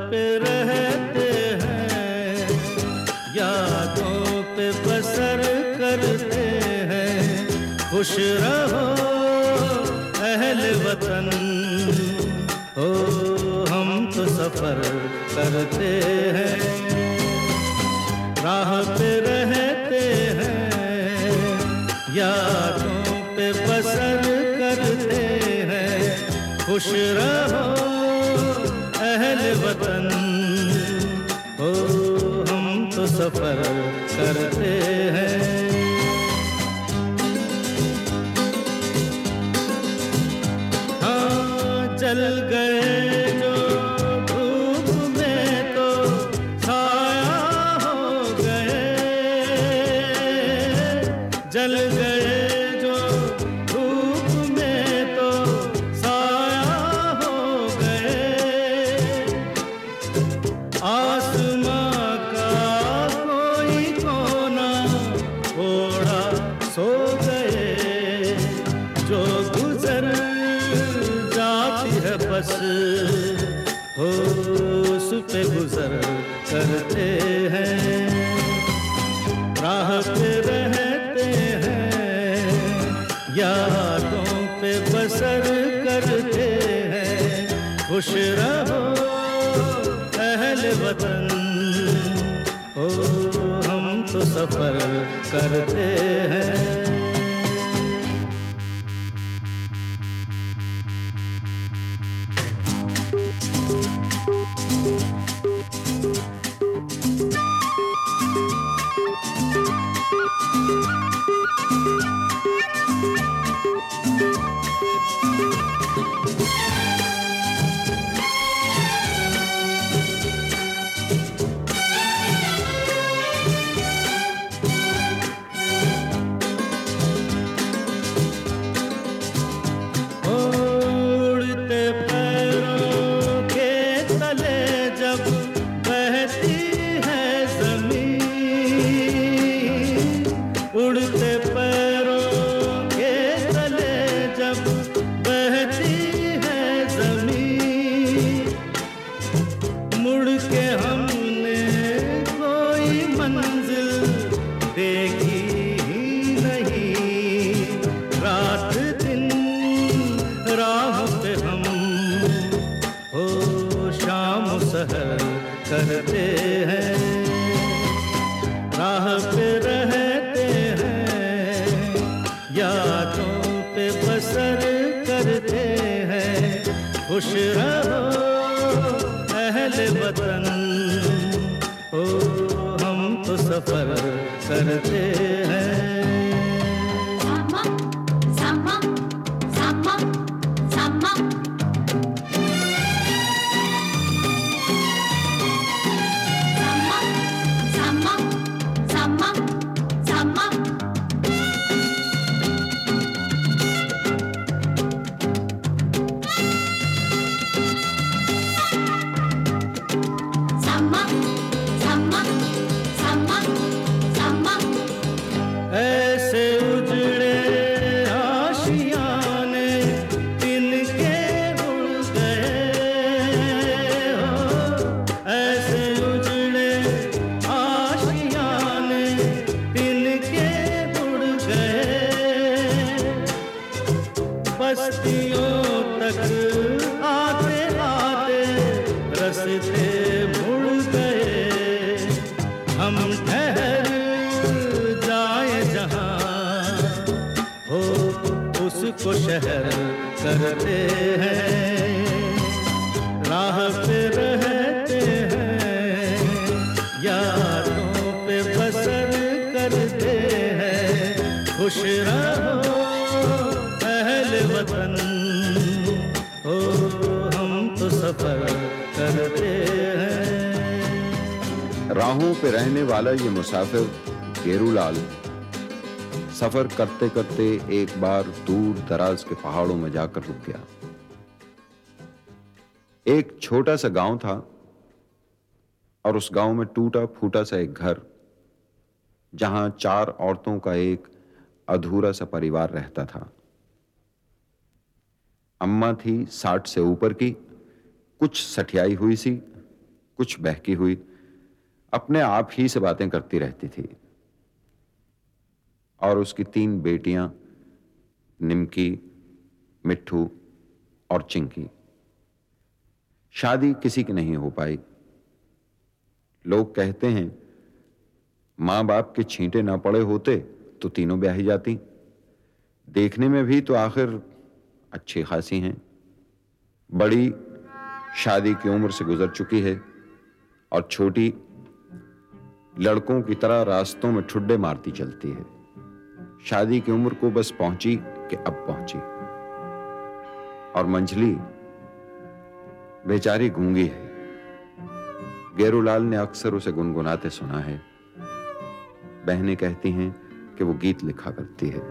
पे रहते हैं, यादों पे बसर करते हैं। खुश रहो, अहल वतन। हो हम तो सफ़र करते हैं। राह पे रहते हैं, यादों पे बसर करते हैं। खुश रहो सफ़र करते हैं। हाँ चल गए। बस हो पे गुजर करते हैं। राह पे रहते हैं, यादों पे बसर करते हैं। खुश रहो, अहल वतन। हो हम तो सफ़र करते हैं। करते हैं, राह पे रहते हैं, यादों पे बसर करते हैं। खुश रहो, अहल वतन हो हम तो सफ़र करते हैं। रस्ते मुड़ गए। हम ठहर जाए जहाँ। हो उसको शहर करते हैं। राह पे रहते हैं, यादों पे बसर करते हैं। खुश रहो, अहल वतन। हो हम तो सफ़र करते हैं। राहों पे रहने वाला ये मुसाफिर, गेरूलाल। सफ़र करते करते एक बार दूर दराज के पहाड़ों में जाकर रुक गया। एक छोटा सा गाँव था और उस गाँव में टूटा फूटा सा एक घर, जहाँ चार औरतों का एक अधूरा सा परिवार रहता था। अम्मा थी साठ से ऊपर की कुछ सठियाई हुई सी, कुछ बहकी हुई। अपने आप ही से बातें करती रहती थी। और उसकी तीन बेटियाँ, निमकी, मिट्ठू और चिंकी। शादी किसी की नहीं हो पाई। लोग कहते हैं माँ बाप के छींटे ना पड़े होते तो तीनों ब्याही जाती। देखने में भी तो आखिर अच्छी खासी हैं। बड़ी शादी की उम्र से गुजर चुकी है और छोटी लड़कों की तरह रास्तों में ठुड्डे मारती चलती है। शादी की उम्र को बस पहुँची कि अब पहुँची। और मंझली बेचारी गूँगी है। गेरूलाल ने अक्सर उसे गुनगुनाते सुना है। बहनें कहती हैं कि वो गीत लिखा करती है।